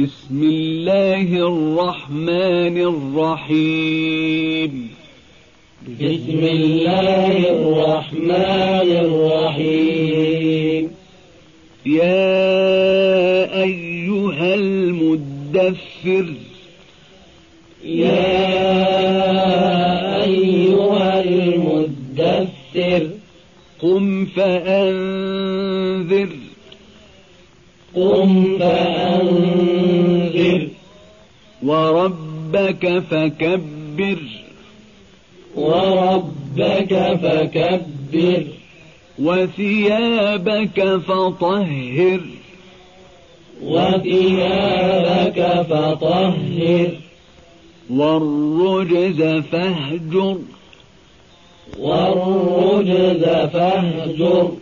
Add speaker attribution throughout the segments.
Speaker 1: بسم الله الرحمن الرحيم.
Speaker 2: بسم الله الرحمن الرحيم.
Speaker 1: يا أيها المدثر.
Speaker 2: يا أيها المدثر.
Speaker 1: قم فأنذر.
Speaker 2: قم فأنذر.
Speaker 1: وربك فكبر.
Speaker 2: وربك فكبر.
Speaker 1: وثيابك فطهر.
Speaker 2: وثيابك فطهر.
Speaker 1: والرجز فاهجر.
Speaker 2: والرجز فاهجر.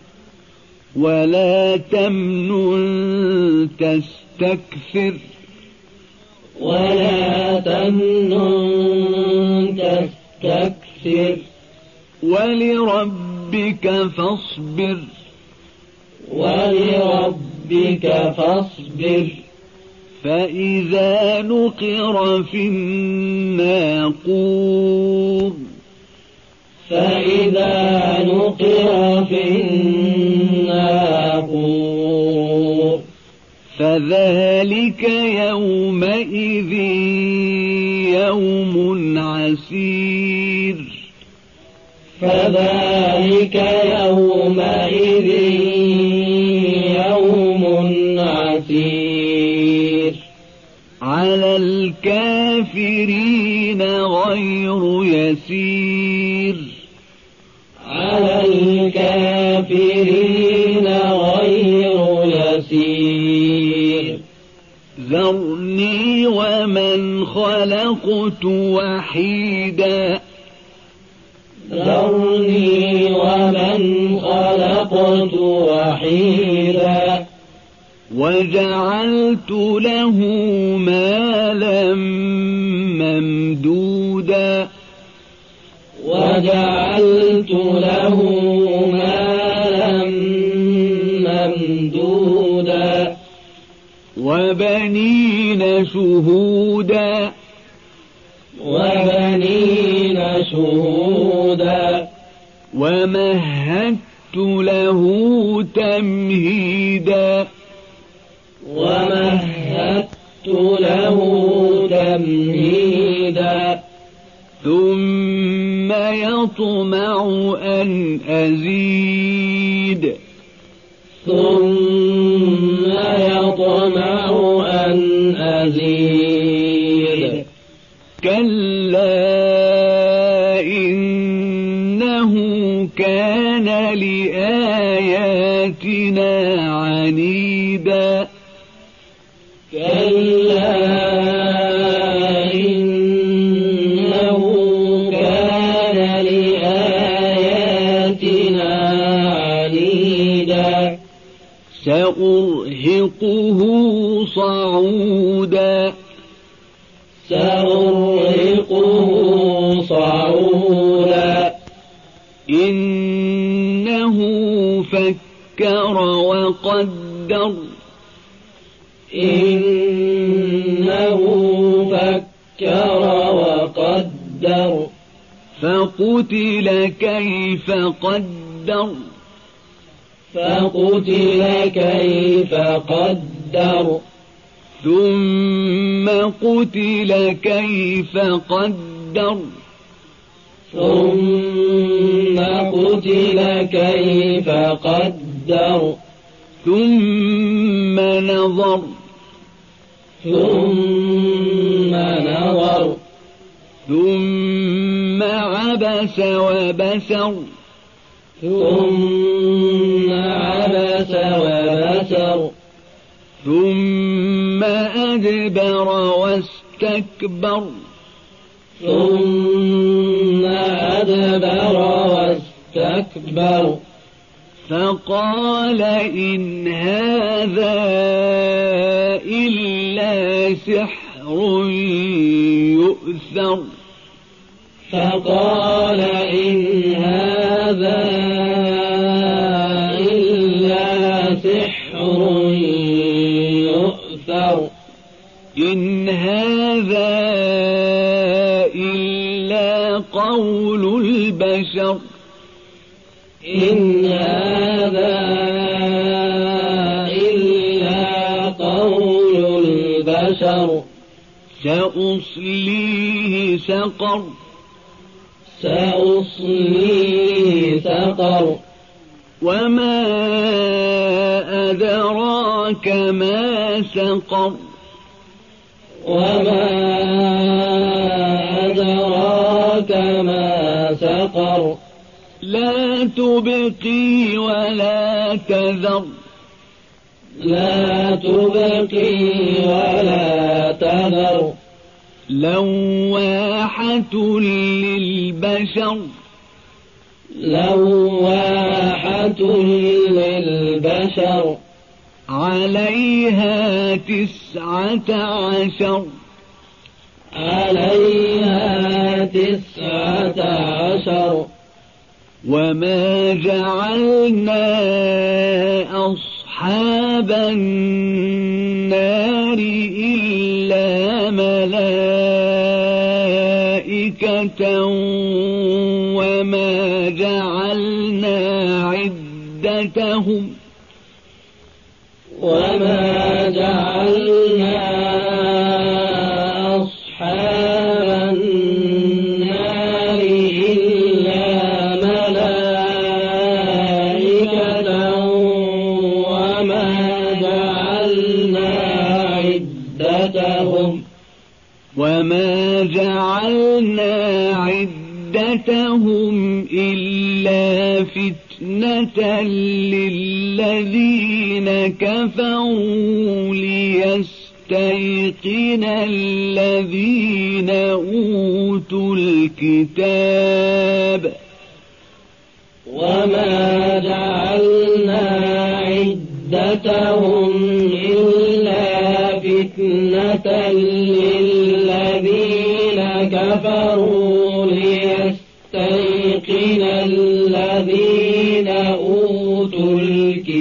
Speaker 1: ولا تمنن تستكثر.
Speaker 2: ولا تمنن تستكثر.
Speaker 1: ولربك فاصبر.
Speaker 2: ولربك فاصبر.
Speaker 1: فإذا نقر في الناقور.
Speaker 2: فإذا نقر في الناقور.
Speaker 1: فذلك يومئذ يوم عسير.
Speaker 2: فذلك يومئذ يوم عسير.
Speaker 1: على الكافرين غير يسير. ذرني ومن خلقت وحيدا
Speaker 2: ذرني ومن خلقت وحيدا
Speaker 1: وجعلت له مالا ممدودا
Speaker 2: وجعلت
Speaker 1: وبنين شهودا.
Speaker 2: وبنين شهودا.
Speaker 1: ومهدت له تمهيدا.
Speaker 2: ومهدت له تمهيدا.
Speaker 1: ثم يطمع أن أزيد.
Speaker 2: ثم يطمع أزيد.
Speaker 1: كلا إنه كان لآياتنا عنيدا. سأرهقه صعودا.
Speaker 2: سأرهقه صعودا.
Speaker 1: إنه فكر وقدر.
Speaker 2: إنه فكر وقدر.
Speaker 1: فقتل كيف قدر.
Speaker 2: فقتل كيف قدر.
Speaker 1: ثم قتل كيف قدر.
Speaker 2: ثم قتل كيف قدر.
Speaker 1: ثم نظر.
Speaker 2: ثم نظر.
Speaker 1: ثم عبس وبسر.
Speaker 2: ثم عبس وبسر
Speaker 1: ثم أدبر واستكبر.
Speaker 2: ثم أدبر واستكبر.
Speaker 1: فقال إن هذا إلا سحر يؤثر.
Speaker 2: فقال
Speaker 1: البشر.
Speaker 2: إن هذا إلا قول البشر.
Speaker 1: سأصليه سقر.
Speaker 2: سأصليه سقر.
Speaker 1: وما أدراك ما سقر.
Speaker 2: وما
Speaker 1: تبقي ولا تذر.
Speaker 2: لا تبقي ولا تذر.
Speaker 1: لواحة للبشر.
Speaker 2: لواحة للبشر.
Speaker 1: عليها تسعة عشر.
Speaker 2: عليها تسعة عشر.
Speaker 1: وما جعلنا أصحاب النار إلا ملائكة وما جعلنا عدتهم
Speaker 2: وما إلا
Speaker 1: فتنة للذين كفروا ليستيقن الذين أوتوا الكتاب.
Speaker 2: وما جعلنا عدتهم إلا فتنة للذين كفروا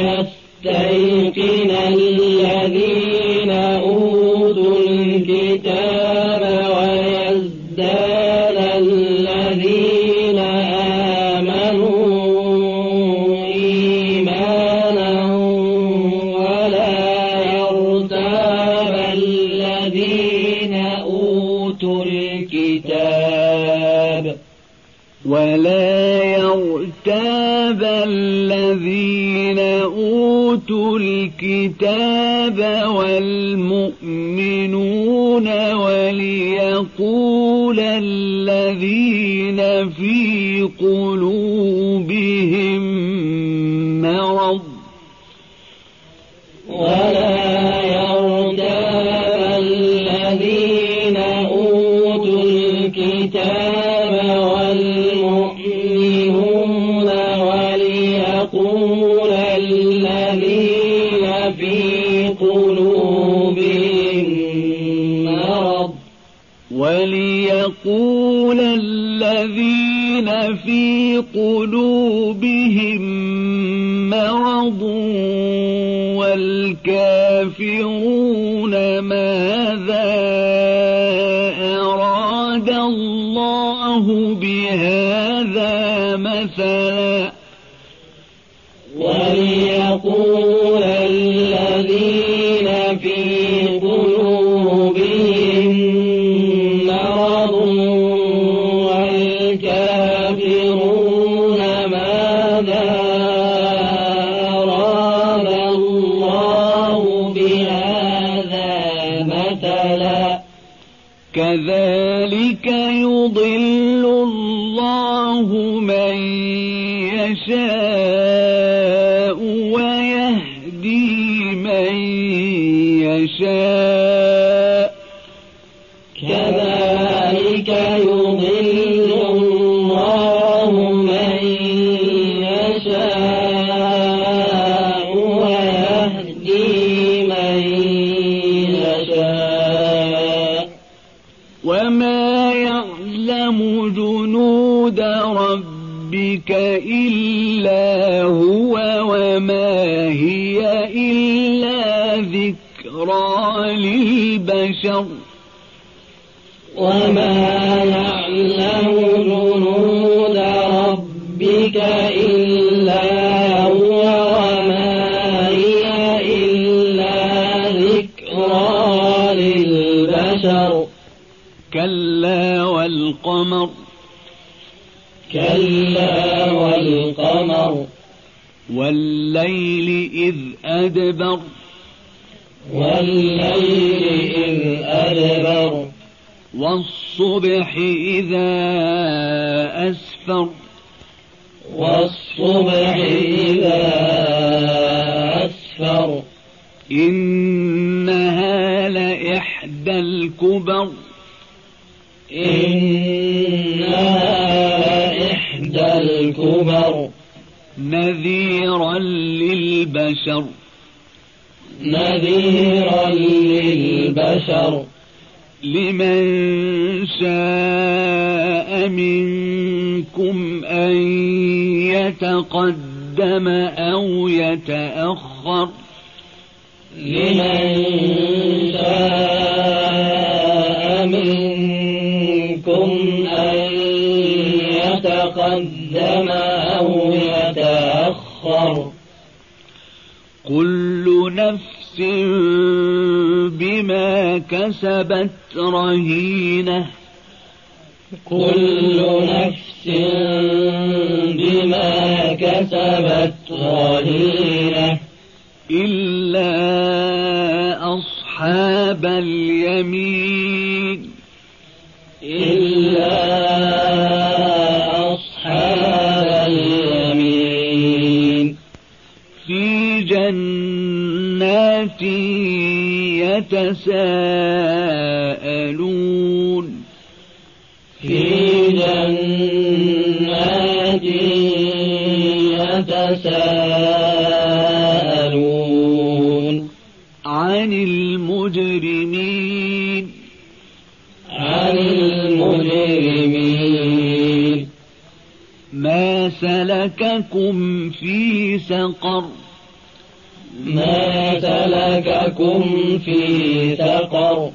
Speaker 2: ليستيقن الكتاب
Speaker 1: والمؤمنون وليقول الذين في قلوبهم مرض
Speaker 2: وليقول الذين في قلوبهم مرض
Speaker 1: والكافرون ماذا أراد الله بهذا مثلا ربك إلا هو وما هي إلا ذكرى للبشر. كلا والقمر.
Speaker 2: كلا والقمر.
Speaker 1: والليل إذ أدبر.
Speaker 2: والليل إذ أدبر.
Speaker 1: والصبح إذا أسفر.
Speaker 2: والصبح إذا أسفر.
Speaker 1: إنها لإحدى الكبر.
Speaker 2: إنها إحدى الكبر.
Speaker 1: نذيرا للبشر.
Speaker 2: نذيرا للبشر.
Speaker 1: لمن شاء منكم أن يتقدم أو يتأخر.
Speaker 2: لمن شاء منكم أن يتقدم أو يتأخر.
Speaker 1: كل نفس بما كسبت رهينة.
Speaker 2: كل نفس بما كسبت رهينة.
Speaker 1: إلا أصحاب اليمين. يتساءلون
Speaker 2: في جنات يتساءلون
Speaker 1: عن المجرمين
Speaker 2: عن المجرمين.
Speaker 1: ما سلككم في سقر؟
Speaker 2: ما سلككم في سقر.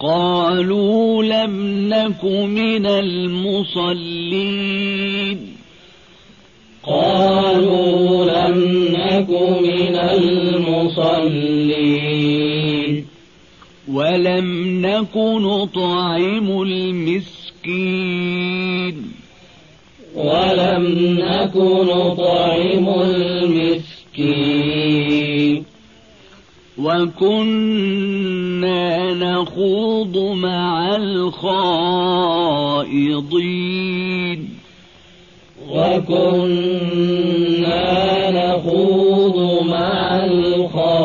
Speaker 1: قالوا لم نك من المصلين.
Speaker 2: قالوا لم نك من المصلين.
Speaker 1: ولم نك نطعم المسكين.
Speaker 2: ولم نك نطعم المسكين.
Speaker 1: وكنا نخوض مع الخائضين.
Speaker 2: وكنا نخوض مع الخائضين.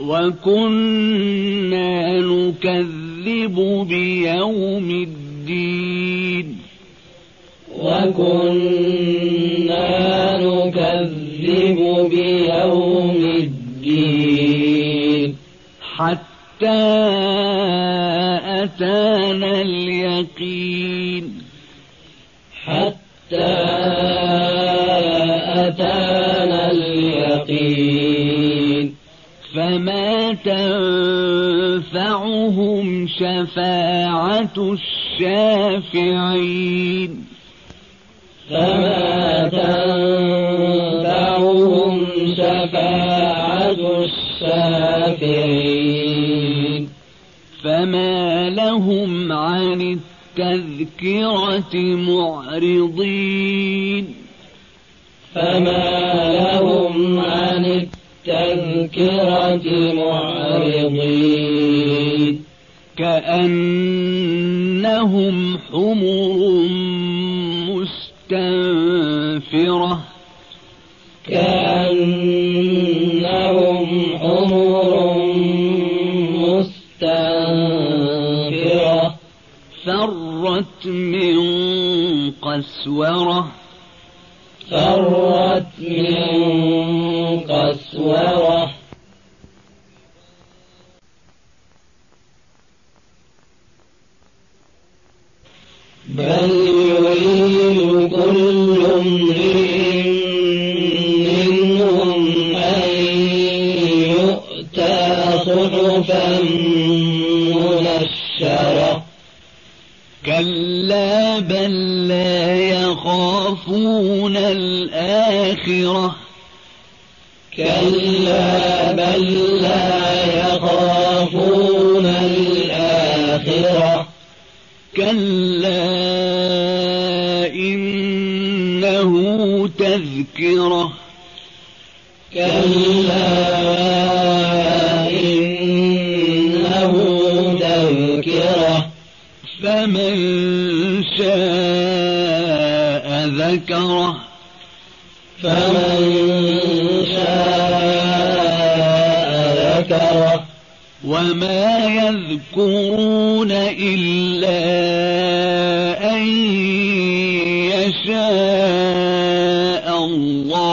Speaker 1: وكنا نكذب بيوم الدين.
Speaker 2: وكنا
Speaker 1: حتى أتانا اليقين.
Speaker 2: حتى أتانا اليقين.
Speaker 1: فما تنفعهم شفاعة الشافعين.
Speaker 2: فما تنفعهم شفاعة الشافعين.
Speaker 1: فما لهم عن التذكرة معرضين
Speaker 2: فما لهم عن التذكرة معرضين
Speaker 1: كأنهم حمر مستنفرة
Speaker 2: كأنهم قسورة. فرت من قسورة. بل يريد كل امرئ منهم أن يؤتى صحفا منشرة.
Speaker 1: كلا بل لا يخافون الآخرة
Speaker 2: كلا بل لا يخافون الآخرة
Speaker 1: كلا إنه تذكرة
Speaker 2: كلا
Speaker 1: ذكره
Speaker 2: فمن شاء ذكره.
Speaker 1: وما يذكرون إلا أن يشاء الله.